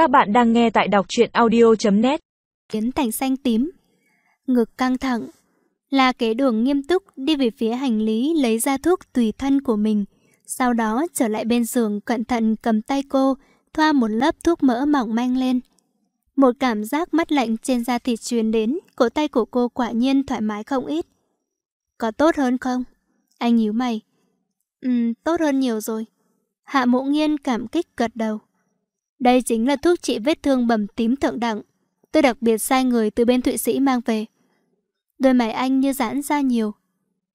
Các bạn đang nghe tại đọc truyện audio.net Biến thành xanh tím. Ngực căng thẳng. La kế đường nghiêm túc đi về phía hành lý lấy ra thuốc tùy thân của mình. Sau đó trở lại bên giường cẩn thận cầm tay cô Thoa một lớp thuốc mỡ mỏng manh lên. Một cảm giác mắt lạnh trên da thịt truyền đến Cổ tay của cô quả nhiên thoải mái không ít. Có tốt hơn không? Anh nhíu mày. Ừ, tốt hơn nhiều rồi. Hạ mộ nghiên cảm kích gật đầu đây chính là thuốc trị vết thương bầm tím thượng đẳng. Tôi đặc biệt sai người từ bên Thụy Sĩ mang về. Đôi mày anh như giãn ra nhiều.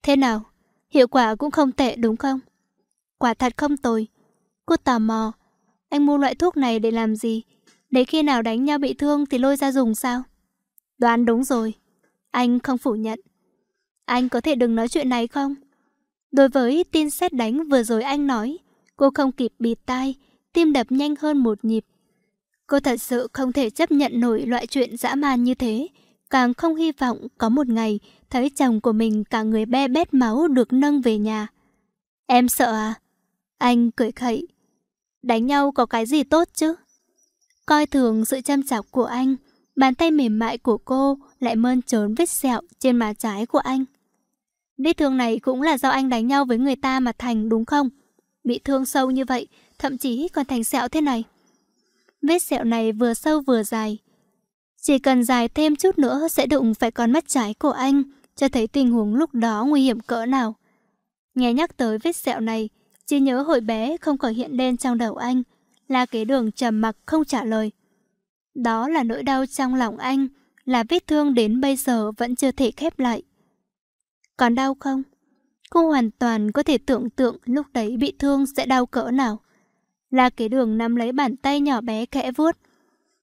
Thế nào? Hiệu quả cũng không tệ đúng không? Quả thật không tồi. Cô tò mò. Anh mua loại thuốc này để làm gì? Để khi nào đánh nhau bị thương thì lôi ra dùng sao? Đoán đúng rồi. Anh không phủ nhận. Anh có thể đừng nói chuyện này không? Đối với tin xét đánh vừa rồi anh nói, cô không kịp bịt tai, tim đập nhanh hơn một nhịp. Cô thật sự không thể chấp nhận nổi loại chuyện dã man như thế, càng không hy vọng có một ngày thấy chồng của mình cả người be bét máu được nâng về nhà. Em sợ à? Anh cười khẩy. Đánh nhau có cái gì tốt chứ? Coi thường sự chăm chọc của anh, bàn tay mềm mại của cô lại mơn trớn vết sẹo trên má trái của anh. Vết thương này cũng là do anh đánh nhau với người ta mà thành đúng không? Bị thương sâu như vậy, thậm chí còn thành sẹo thế này. Vết sẹo này vừa sâu vừa dài. Chỉ cần dài thêm chút nữa sẽ đụng phải con mắt trái của anh, cho thấy tình huống lúc đó nguy hiểm cỡ nào. Nghe nhắc tới vết sẹo này, chỉ nhớ hồi bé không còn hiện lên trong đầu anh, là cái đường trầm mặc không trả lời. Đó là nỗi đau trong lòng anh, là vết thương đến bây giờ vẫn chưa thể khép lại. Còn đau không? Cô hoàn toàn có thể tưởng tượng lúc đấy bị thương sẽ đau cỡ nào. La kế đường nắm lấy bàn tay nhỏ bé kẽ vuốt.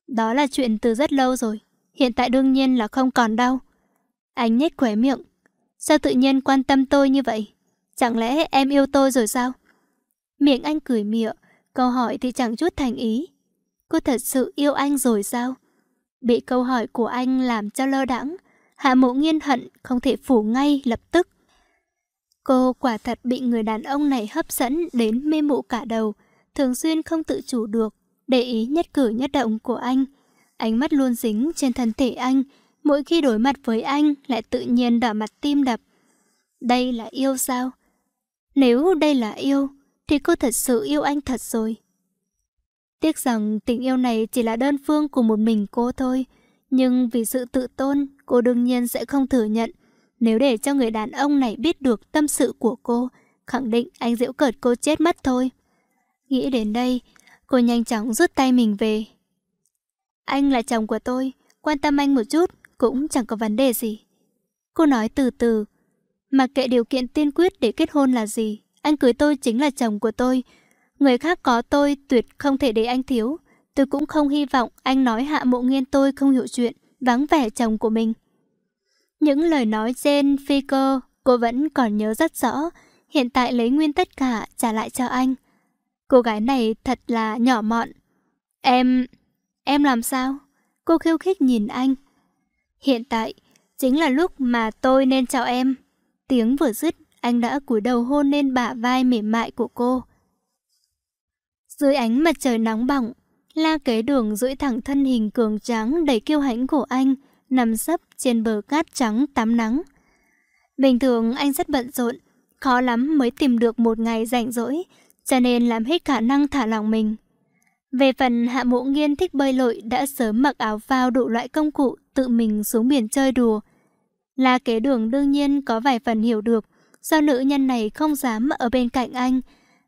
Đó là chuyện từ rất lâu rồi. Hiện tại đương nhiên là không còn đau. Anh nhếch khóe miệng. Sao tự nhiên quan tâm tôi như vậy? Chẳng lẽ em yêu tôi rồi sao? Miệng anh cười mịa, câu hỏi thì chẳng chút thành ý. Cô thật sự yêu anh rồi sao? Bị câu hỏi của anh làm cho lơ đãng, Hạ mộ nghiên hận không thể phủ ngay lập tức. Cô quả thật bị người đàn ông này hấp dẫn đến mê mụ cả đầu, thường xuyên không tự chủ được, để ý nhất cử nhất động của anh. Ánh mắt luôn dính trên thân thể anh, mỗi khi đối mặt với anh lại tự nhiên đỏ mặt tim đập. Đây là yêu sao? Nếu đây là yêu, thì cô thật sự yêu anh thật rồi. Tiếc rằng tình yêu này chỉ là đơn phương của một mình cô thôi, nhưng vì sự tự tôn, cô đương nhiên sẽ không thừa nhận. Nếu để cho người đàn ông này biết được tâm sự của cô, khẳng định anh giễu cợt cô chết mất thôi. Nghĩ đến đây, cô nhanh chóng rút tay mình về. Anh là chồng của tôi, quan tâm anh một chút cũng chẳng có vấn đề gì. Cô nói từ từ, mặc kệ điều kiện tiên quyết để kết hôn là gì, anh cưới tôi chính là chồng của tôi. Người khác có tôi tuyệt không thể để anh thiếu. Tôi cũng không hy vọng anh nói hạ mộ nghiên tôi không hiểu chuyện, vắng vẻ chồng của mình. Những lời nói trên phi cơ, cô vẫn còn nhớ rất rõ, hiện tại lấy nguyên tất cả trả lại cho anh. Cô gái này thật là nhỏ mọn. Em... em làm sao? Cô khiêu khích nhìn anh. Hiện tại, chính là lúc mà tôi nên chào em. Tiếng vừa dứt, anh đã cúi đầu hôn lên bả vai mềm mại của cô. Dưới ánh mặt trời nóng bỏng, la kế đường duỗi thẳng thân hình cường tráng đầy kiêu hãnh của anh, nằm sấp trên bờ cát trắng tắm nắng. Bình thường anh rất bận rộn, khó lắm mới tìm được một ngày rảnh rỗi, cho nên làm hết khả năng thả lòng mình. Về phần hạ mộ nghiên thích bơi lội đã sớm mặc áo phao đủ loại công cụ tự mình xuống biển chơi đùa. La kế đường đương nhiên có vài phần hiểu được, do nữ nhân này không dám ở bên cạnh anh.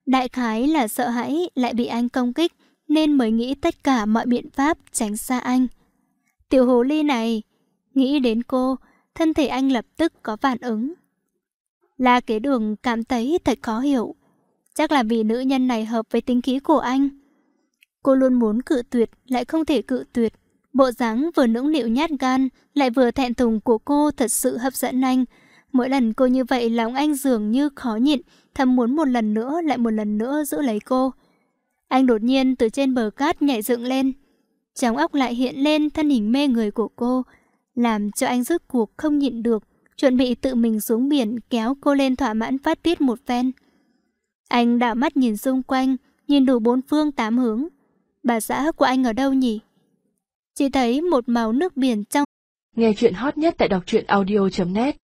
Đại khái là sợ hãi lại bị anh công kích nên mới nghĩ tất cả mọi biện pháp tránh xa anh. Tiểu hồ ly này, nghĩ đến cô, thân thể anh lập tức có phản ứng. La kế đường cảm thấy thật khó hiểu. Chắc là vì nữ nhân này hợp với tính khí của anh. Cô luôn muốn cự tuyệt, lại không thể cự tuyệt. Bộ dáng vừa nũng nịu nhát gan, lại vừa thẹn thùng của cô thật sự hấp dẫn anh. Mỗi lần cô như vậy lòng anh dường như khó nhịn, thầm muốn một lần nữa lại một lần nữa giữ lấy cô. Anh đột nhiên từ trên bờ cát nhảy dựng lên. Trong óc lại hiện lên thân hình mê người của cô, làm cho anh rứt cuộc không nhịn được, chuẩn bị tự mình xuống biển kéo cô lên thỏa mãn phát tiết một phen. Anh đảo mắt nhìn xung quanh, nhìn đủ bốn phương tám hướng. bà xã của anh ở đâu nhỉ? Chỉ thấy một màu nước biển trong. Nghe chuyện hot nhất tại đọc truyện audio.net